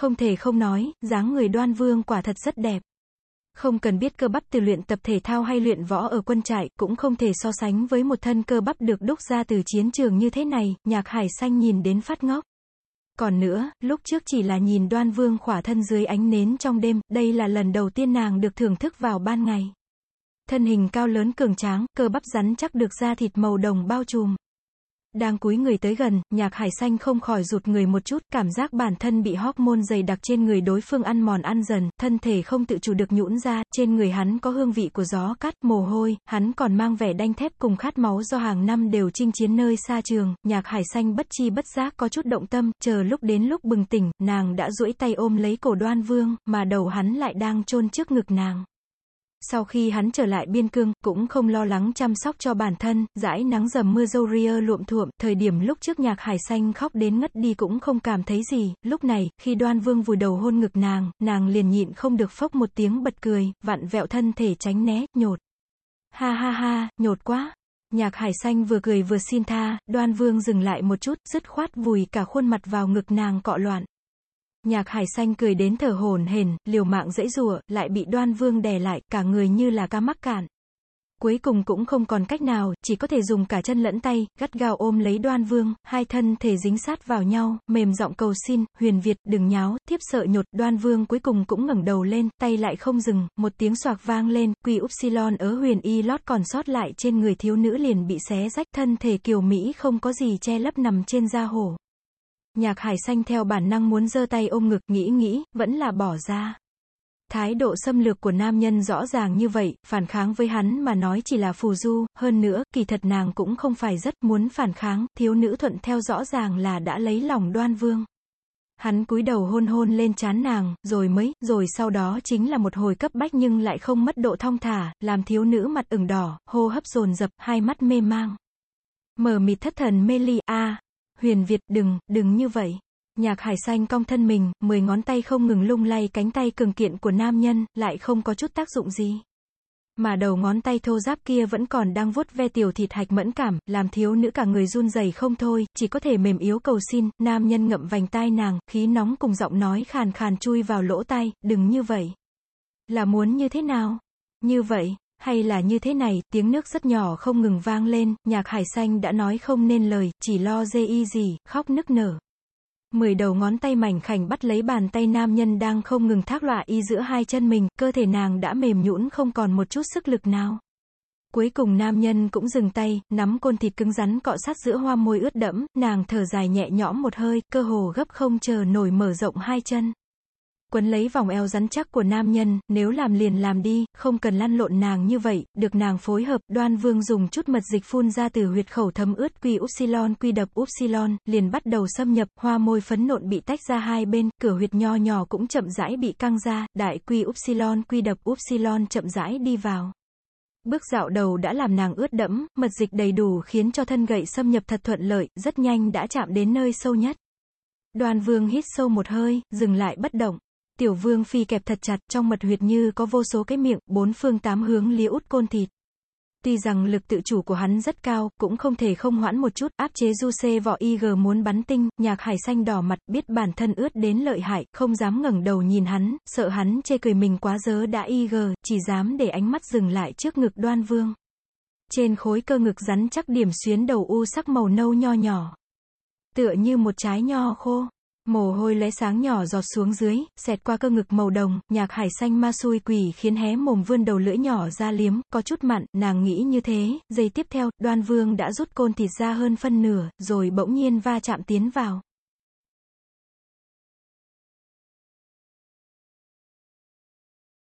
Không thể không nói, dáng người đoan vương quả thật rất đẹp. Không cần biết cơ bắp từ luyện tập thể thao hay luyện võ ở quân trại, cũng không thể so sánh với một thân cơ bắp được đúc ra từ chiến trường như thế này, nhạc hải xanh nhìn đến phát ngốc. Còn nữa, lúc trước chỉ là nhìn đoan vương khỏa thân dưới ánh nến trong đêm, đây là lần đầu tiên nàng được thưởng thức vào ban ngày. Thân hình cao lớn cường tráng, cơ bắp rắn chắc được da thịt màu đồng bao trùm. Đang cúi người tới gần, nhạc hải xanh không khỏi rụt người một chút, cảm giác bản thân bị hormone dày đặc trên người đối phương ăn mòn ăn dần, thân thể không tự chủ được nhũn ra, trên người hắn có hương vị của gió cát, mồ hôi, hắn còn mang vẻ đanh thép cùng khát máu do hàng năm đều chinh chiến nơi xa trường, nhạc hải xanh bất chi bất giác có chút động tâm, chờ lúc đến lúc bừng tỉnh, nàng đã duỗi tay ôm lấy cổ đoan vương, mà đầu hắn lại đang chôn trước ngực nàng. Sau khi hắn trở lại biên cương, cũng không lo lắng chăm sóc cho bản thân, dãi nắng dầm mưa dâu ria luộm thuộm, thời điểm lúc trước nhạc hải xanh khóc đến ngất đi cũng không cảm thấy gì, lúc này, khi đoan vương vùi đầu hôn ngực nàng, nàng liền nhịn không được phốc một tiếng bật cười, vặn vẹo thân thể tránh né, nhột. Ha ha ha, nhột quá. Nhạc hải xanh vừa cười vừa xin tha, đoan vương dừng lại một chút, dứt khoát vùi cả khuôn mặt vào ngực nàng cọ loạn. Nhạc hải xanh cười đến thở hồn hển, liều mạng dãy rùa, lại bị đoan vương đè lại, cả người như là ca mắc cạn. Cuối cùng cũng không còn cách nào, chỉ có thể dùng cả chân lẫn tay, gắt gao ôm lấy đoan vương, hai thân thể dính sát vào nhau, mềm giọng cầu xin, huyền Việt, đừng nháo, tiếp sợ nhột, đoan vương cuối cùng cũng ngẩng đầu lên, tay lại không dừng, một tiếng soạc vang lên, quy upsilon ở huyền y lót còn sót lại trên người thiếu nữ liền bị xé rách, thân thể kiều Mỹ không có gì che lấp nằm trên da hổ. Nhạc hải xanh theo bản năng muốn giơ tay ôm ngực, nghĩ nghĩ, vẫn là bỏ ra. Thái độ xâm lược của nam nhân rõ ràng như vậy, phản kháng với hắn mà nói chỉ là phù du, hơn nữa, kỳ thật nàng cũng không phải rất muốn phản kháng, thiếu nữ thuận theo rõ ràng là đã lấy lòng đoan vương. Hắn cúi đầu hôn hôn lên chán nàng, rồi mới, rồi sau đó chính là một hồi cấp bách nhưng lại không mất độ thong thả, làm thiếu nữ mặt ửng đỏ, hô hấp dồn dập, hai mắt mê mang. Mở mịt thất thần mê ly, a Huyền Việt, đừng, đừng như vậy. Nhạc hải xanh cong thân mình, mười ngón tay không ngừng lung lay cánh tay cường kiện của nam nhân, lại không có chút tác dụng gì. Mà đầu ngón tay thô giáp kia vẫn còn đang vuốt ve tiểu thịt hạch mẫn cảm, làm thiếu nữ cả người run rẩy không thôi, chỉ có thể mềm yếu cầu xin, nam nhân ngậm vành tai nàng, khí nóng cùng giọng nói khàn khàn chui vào lỗ tai, đừng như vậy. Là muốn như thế nào? Như vậy, hay là như thế này, tiếng nước rất nhỏ không ngừng vang lên, nhạc hải xanh đã nói không nên lời, chỉ lo dê y gì, khóc nức nở. Mười đầu ngón tay mảnh khảnh bắt lấy bàn tay nam nhân đang không ngừng thác loạ y giữa hai chân mình, cơ thể nàng đã mềm nhũn không còn một chút sức lực nào. Cuối cùng nam nhân cũng dừng tay, nắm côn thịt cứng rắn cọ sát giữa hoa môi ướt đẫm, nàng thở dài nhẹ nhõm một hơi, cơ hồ gấp không chờ nổi mở rộng hai chân quấn lấy vòng eo rắn chắc của nam nhân, nếu làm liền làm đi, không cần lăn lộn nàng như vậy, được nàng phối hợp, đoan vương dùng chút mật dịch phun ra từ huyệt khẩu thấm ướt quy upsilon quy đập upsilon, liền bắt đầu xâm nhập, hoa môi phấn nộn bị tách ra hai bên, cửa huyệt nho nhỏ cũng chậm rãi bị căng ra, đại quy upsilon quy đập upsilon chậm rãi đi vào. Bước dạo đầu đã làm nàng ướt đẫm, mật dịch đầy đủ khiến cho thân gậy xâm nhập thật thuận lợi, rất nhanh đã chạm đến nơi sâu nhất. Đoàn vương hít sâu một hơi, dừng lại bất động. Tiểu vương phi kẹp thật chặt, trong mật huyệt như có vô số cái miệng, bốn phương tám hướng lia út côn thịt. Tuy rằng lực tự chủ của hắn rất cao, cũng không thể không hoãn một chút, áp chế du xê võ IG muốn bắn tinh, nhạc hải xanh đỏ mặt, biết bản thân ướt đến lợi hại, không dám ngẩng đầu nhìn hắn, sợ hắn chê cười mình quá dớ đã IG, chỉ dám để ánh mắt dừng lại trước ngực đoan vương. Trên khối cơ ngực rắn chắc điểm xuyến đầu u sắc màu nâu nho nhỏ. Tựa như một trái nho khô. Mồ hôi lóe sáng nhỏ giọt xuống dưới, xẹt qua cơ ngực màu đồng, nhạc hải xanh ma xui quỷ khiến hé mồm vươn đầu lưỡi nhỏ ra liếm, có chút mặn, nàng nghĩ như thế, giây tiếp theo, đoan vương đã rút côn thịt ra hơn phân nửa, rồi bỗng nhiên va chạm tiến vào.